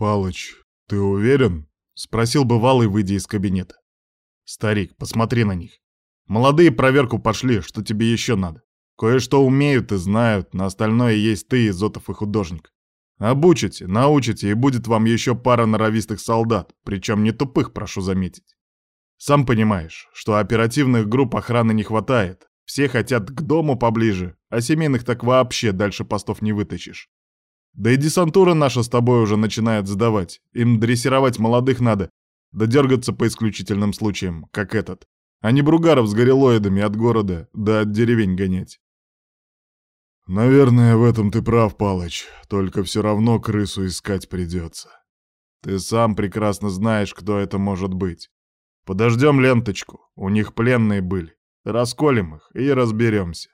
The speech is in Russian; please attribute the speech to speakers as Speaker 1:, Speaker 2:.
Speaker 1: Палыч, ты уверен? Спросил бывалый, выйдя из кабинета. Старик, посмотри на них. Молодые проверку пошли, что тебе еще надо? Кое-что умеют и знают, на остальное есть ты, Изотов и художник. Обучите, научите, и будет вам еще пара норовистых солдат, причем не тупых, прошу заметить. Сам понимаешь, что оперативных групп охраны не хватает. Все хотят к дому поближе, а семейных так вообще дальше постов не вытащишь. Да и десантура наша с тобой уже начинает сдавать. Им дрессировать молодых надо, да дергаться по исключительным случаям, как этот. А не бругаров с горилоидами от города, да от деревень гонять. Наверное, в этом ты прав, Палыч. Только все равно крысу искать придется. Ты сам прекрасно знаешь, кто это может быть. Подождем ленточку, у них пленные были. Расколем их и разберемся.